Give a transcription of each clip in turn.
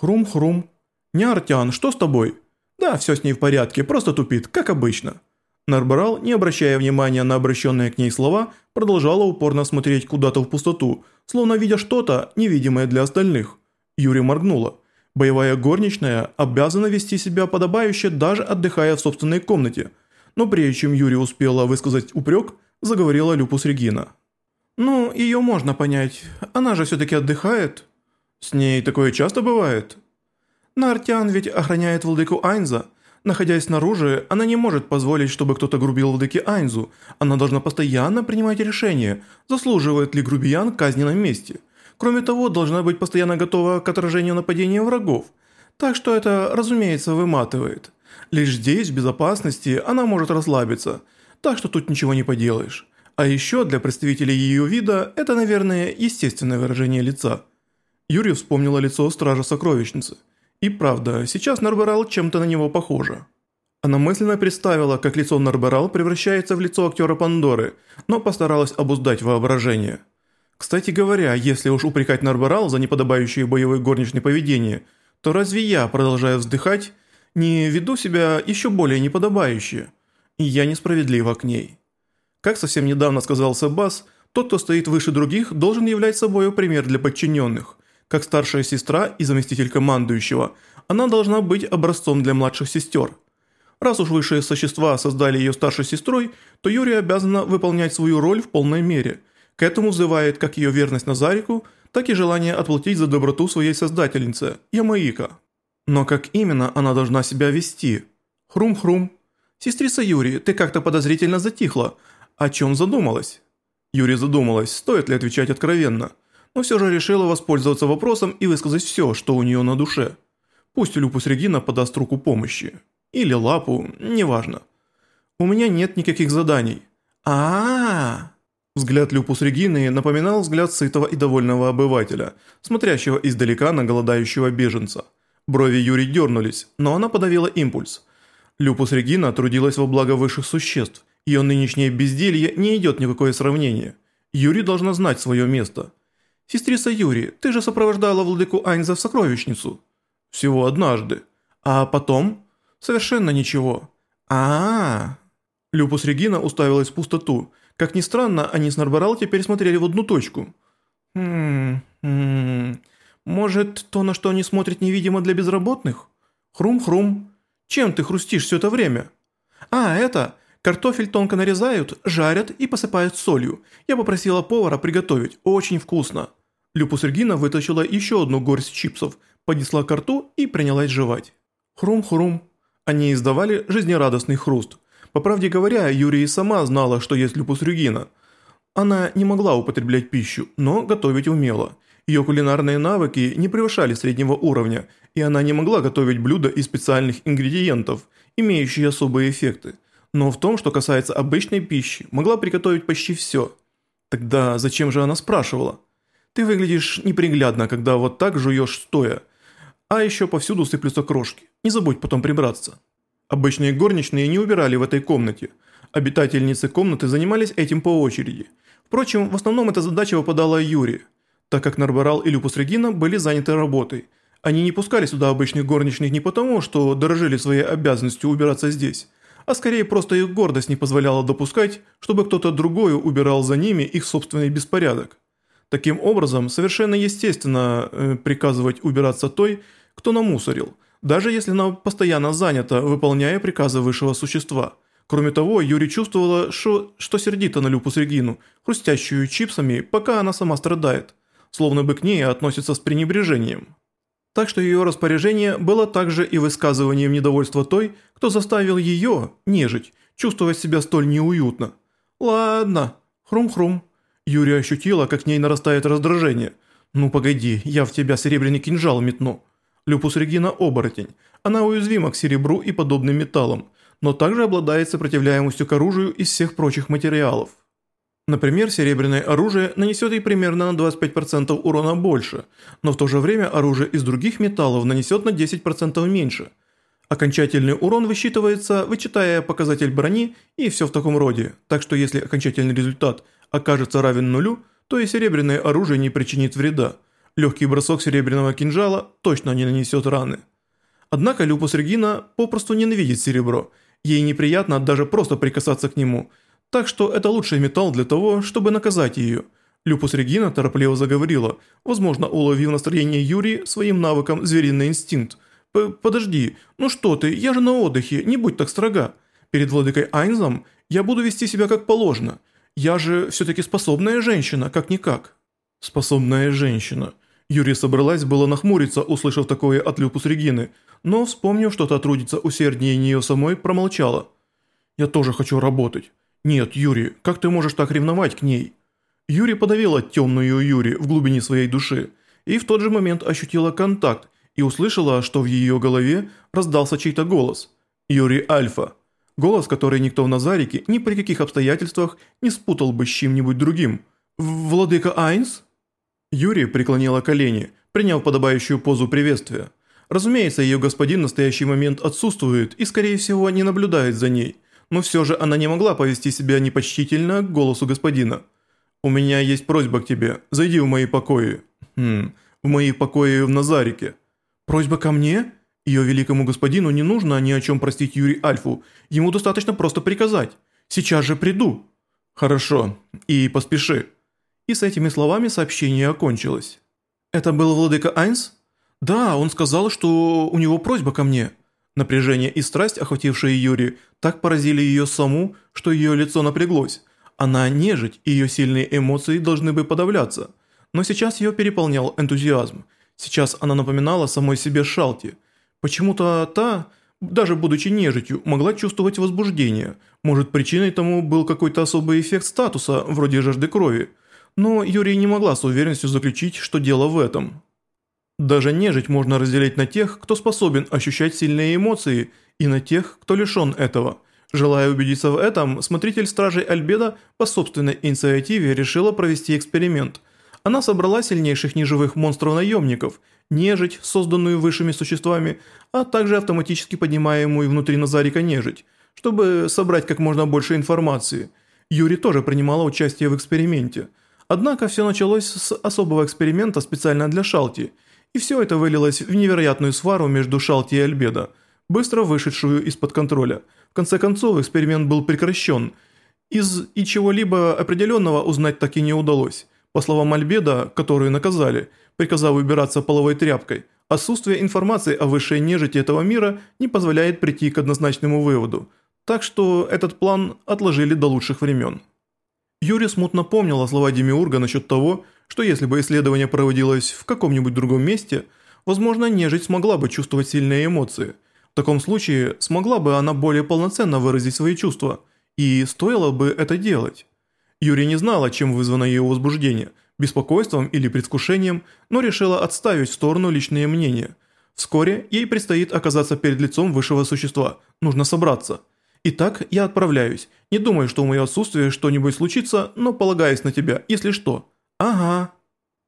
Хрум-хрум. Не Артян, что с тобой? Да, все с ней в порядке, просто тупит, как обычно. Нарбарал, не обращая внимания на обращенные к ней слова, продолжала упорно смотреть куда-то в пустоту, словно видя что-то, невидимое для остальных. Юрий моргнула. Боевая горничная обязана вести себя подобающе, даже отдыхая в собственной комнате. Но прежде чем Юрий успела высказать упрек, заговорила Люпус Регина. «Ну, ее можно понять. Она же все-таки отдыхает. С ней такое часто бывает?» «Нартян ведь охраняет владыку Айнза. Находясь снаружи, она не может позволить, чтобы кто-то грубил владыке Айнзу. Она должна постоянно принимать решение, заслуживает ли грубиян казни на месте. Кроме того, должна быть постоянно готова к отражению нападения врагов. Так что это, разумеется, выматывает. Лишь здесь, в безопасности, она может расслабиться. Так что тут ничего не поделаешь. А еще для представителей ее вида это, наверное, естественное выражение лица. Юрий вспомнила лицо стража сокровищницы. И правда, сейчас Нарберал чем-то на него похоже. Она мысленно представила, как лицо Нарберал превращается в лицо актера Пандоры, но постаралась обуздать воображение. Кстати говоря, если уж упрекать Нарберал за неподобающее боевой горничное поведение, то разве я, продолжая вздыхать, не веду себя еще более неподобающе? И я несправедлива к ней. Как совсем недавно сказал Себас, тот, кто стоит выше других, должен являть собой пример для подчиненных. Как старшая сестра и заместитель командующего, она должна быть образцом для младших сестер. Раз уж высшие существа создали ее старшей сестрой, то Юрия обязана выполнять свою роль в полной мере. К этому взывает как ее верность Назарику, так и желание отплатить за доброту своей создательнице, Ямаика. Но как именно она должна себя вести? Хрум-хрум. Сестрица Юрий, ты как-то подозрительно затихла. О чем задумалась? Юрий задумалась, стоит ли отвечать откровенно – но все же решила воспользоваться вопросом и высказать все, что у нее на душе. Пусть Люпус Регина подаст руку помощи. Или лапу, неважно. У меня нет никаких заданий. а а, -а. Взгляд Люпус Регины напоминал взгляд сытого и довольного обывателя, смотрящего издалека на голодающего беженца. Брови Юри дернулись, но она подавила импульс. Люпус Регина трудилась во благо высших существ. Ее нынешнее безделье не идет ни в какое сравнение. Юри должна знать свое место. «Сестрица Юри, ты же сопровождала владыку Айнза в сокровищницу». «Всего однажды. А потом?» «Совершенно ничего». А, -а, Люпус Регина уставилась в пустоту. Как ни странно, они с Нарбарал теперь смотрели в одну точку. «Хм... хм... Может, то, на что они смотрят, невидимо для безработных? Хрум-хрум. Чем ты хрустишь все это время?» «А, это...» Картофель тонко нарезают, жарят и посыпают солью. Я попросила повара приготовить, очень вкусно. Люпус Регина вытащила еще одну горсть чипсов, поднесла к рту и принялась жевать. Хрум-хрум. Они издавали жизнерадостный хруст. По правде говоря, Юрия сама знала, что есть Люпус Регина. Она не могла употреблять пищу, но готовить умела. Ее кулинарные навыки не превышали среднего уровня, и она не могла готовить блюда из специальных ингредиентов, имеющие особые эффекты. Но в том, что касается обычной пищи, могла приготовить почти все. Тогда зачем же она спрашивала? Ты выглядишь неприглядно, когда вот так жуешь стоя. А еще повсюду сыплются крошки. Не забудь потом прибраться. Обычные горничные не убирали в этой комнате. Обитательницы комнаты занимались этим по очереди. Впрочем, в основном эта задача выпадала Юре, так как Нарбарал и Люпус Регина были заняты работой. Они не пускали сюда обычных горничных не потому, что дорожили своей обязанностью убираться здесь, а скорее просто их гордость не позволяла допускать, чтобы кто-то другой убирал за ними их собственный беспорядок. Таким образом, совершенно естественно э, приказывать убираться той, кто намусорил, даже если она постоянно занята, выполняя приказы высшего существа. Кроме того, Юри чувствовала, что, что сердито на Люпус Регину, хрустящую чипсами, пока она сама страдает, словно бы к ней относится с пренебрежением. Так что ее распоряжение было также и высказыванием недовольства той, кто заставил ее, нежить, чувствовать себя столь неуютно. «Ладно, хрум-хрум». Юрия ощутила, как в ней нарастает раздражение. «Ну погоди, я в тебя серебряный кинжал метну». Люпус Регина – оборотень. Она уязвима к серебру и подобным металлам, но также обладает сопротивляемостью к оружию из всех прочих материалов. Например, серебряное оружие нанесет ей примерно на 25% урона больше, но в то же время оружие из других металлов нанесет на 10% меньше. Окончательный урон высчитывается, вычитая показатель брони и все в таком роде, так что если окончательный результат окажется равен нулю, то и серебряное оружие не причинит вреда. Легкий бросок серебряного кинжала точно не нанесет раны. Однако Люпус Регина попросту ненавидит серебро. Ей неприятно даже просто прикасаться к нему. Так что это лучший металл для того, чтобы наказать ее. Люпус Регина торопливо заговорила, возможно, уловив настроение Юрии своим навыком «Звериный инстинкт». «Подожди, ну что ты, я же на отдыхе, не будь так строга. Перед владыкой Айнзом я буду вести себя как положено. Я же все-таки способная женщина, как-никак». «Способная женщина». Юрия собралась было нахмуриться, услышав такое от Люпус Регины, но, вспомнив, что та трудится усерднее нее самой, промолчала. «Я тоже хочу работать». «Нет, Юрий, как ты можешь так ревновать к ней?» Юрий подавила темную Юри в глубине своей души и в тот же момент ощутила контакт и услышала, что в ее голове раздался чей-то голос. Юрий Альфа. Голос, который никто в Назарике ни при каких обстоятельствах не спутал бы с чем-нибудь другим. «Владыка Айнс?» Юрий преклонила колени, приняв подобающую позу приветствия. Разумеется, ее господин в настоящий момент отсутствует и, скорее всего, не наблюдает за ней, но все же она не могла повести себя непочтительно к голосу господина. «У меня есть просьба к тебе. Зайди в мои покои». «Хм, в мои покои в Назарике». «Просьба ко мне?» Ее великому господину не нужно ни о чем простить Юрий Альфу. Ему достаточно просто приказать. «Сейчас же приду». «Хорошо. И поспеши». И с этими словами сообщение окончилось. «Это был владыка Айнс?» «Да, он сказал, что у него просьба ко мне». Напряжение и страсть, охватившие Юри, так поразили ее саму, что ее лицо напряглось. Она нежить, и ее сильные эмоции должны бы подавляться. Но сейчас ее переполнял энтузиазм. Сейчас она напоминала самой себе Шалти. Почему-то та, даже будучи нежитью, могла чувствовать возбуждение. Может причиной тому был какой-то особый эффект статуса, вроде жажды крови но Юрий не могла с уверенностью заключить, что дело в этом. Даже нежить можно разделить на тех, кто способен ощущать сильные эмоции, и на тех, кто лишен этого. Желая убедиться в этом, смотритель Стражей Альбеда по собственной инициативе решила провести эксперимент. Она собрала сильнейших неживых монстров-наемников, нежить, созданную высшими существами, а также автоматически поднимаемую внутри Назарика нежить, чтобы собрать как можно больше информации. Юри тоже принимала участие в эксперименте – Однако все началось с особого эксперимента специально для Шалти, и все это вылилось в невероятную свару между Шалти и Альбедо, быстро вышедшую из-под контроля. В конце концов, эксперимент был прекращен, из и чего-либо определенного узнать так и не удалось. По словам Альбеда, которую наказали, приказав убираться половой тряпкой, отсутствие информации о высшей нежити этого мира не позволяет прийти к однозначному выводу, так что этот план отложили до лучших времен. Юрий смутно помнила слова Демиурга насчет того, что если бы исследование проводилось в каком-нибудь другом месте, возможно, нежить смогла бы чувствовать сильные эмоции. В таком случае смогла бы она более полноценно выразить свои чувства, и стоило бы это делать. Юрий не знала, чем вызвано ее возбуждение, беспокойством или предвкушением, но решила отставить в сторону личные мнения. Вскоре ей предстоит оказаться перед лицом высшего существа, нужно собраться – Итак, я отправляюсь. Не думаю, что в мое отсутствие что-нибудь случится, но полагаюсь на тебя, если что». «Ага».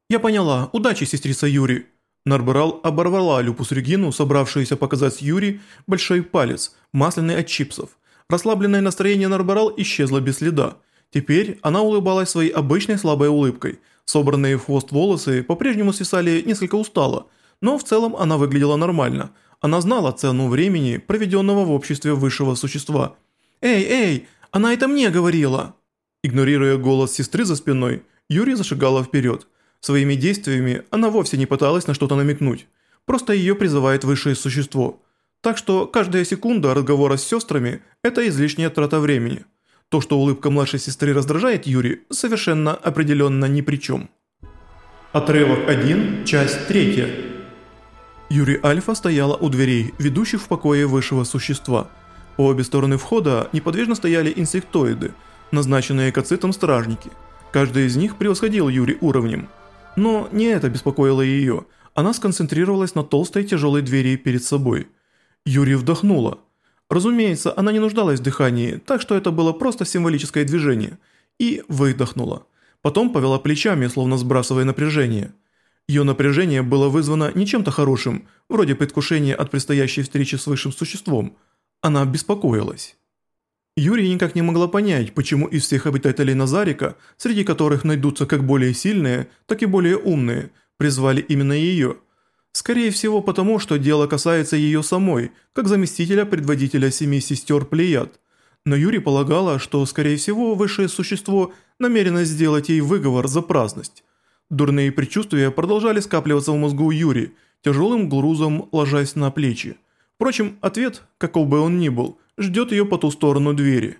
«Я поняла. Удачи, сестрица Юри». Нарбарал оборвала Люпус Регину, собравшуюся показать Юри большой палец, масляный от чипсов. Расслабленное настроение Нарбарал исчезло без следа. Теперь она улыбалась своей обычной слабой улыбкой. Собранные в хвост волосы по-прежнему свисали несколько устало, но в целом она выглядела нормально – она знала цену времени, проведенного в обществе высшего существа. «Эй, эй, она это мне говорила!» Игнорируя голос сестры за спиной, Юрий зашагала вперед. Своими действиями она вовсе не пыталась на что-то намекнуть. Просто ее призывает высшее существо. Так что каждая секунда разговора с сестрами – это излишняя трата времени. То, что улыбка младшей сестры раздражает Юри, совершенно определенно ни при чем. Отрывок 1, часть 3. Юрий Альфа стояла у дверей, ведущих в покое высшего существа. По обе стороны входа неподвижно стояли инсектоиды, назначенные кацитом стражники. Каждый из них превосходил Юри уровнем. Но не это беспокоило ее, она сконцентрировалась на толстой тяжелой двери перед собой. Юри вдохнула. Разумеется, она не нуждалась в дыхании, так что это было просто символическое движение. И выдохнула. Потом повела плечами, словно сбрасывая напряжение. Ее напряжение было вызвано не чем-то хорошим, вроде предвкушения от предстоящей встречи с высшим существом. Она беспокоилась. Юрий никак не могла понять, почему из всех обитателей Назарика, среди которых найдутся как более сильные, так и более умные, призвали именно ее. Скорее всего потому, что дело касается ее самой, как заместителя предводителя семи сестер Плеяд. Но Юри полагала, что, скорее всего, высшее существо намерено сделать ей выговор за праздность. Дурные предчувствия продолжали скапливаться в мозгу Юри, тяжелым грузом ложась на плечи. Впрочем, ответ, каков бы он ни был, ждет ее по ту сторону двери.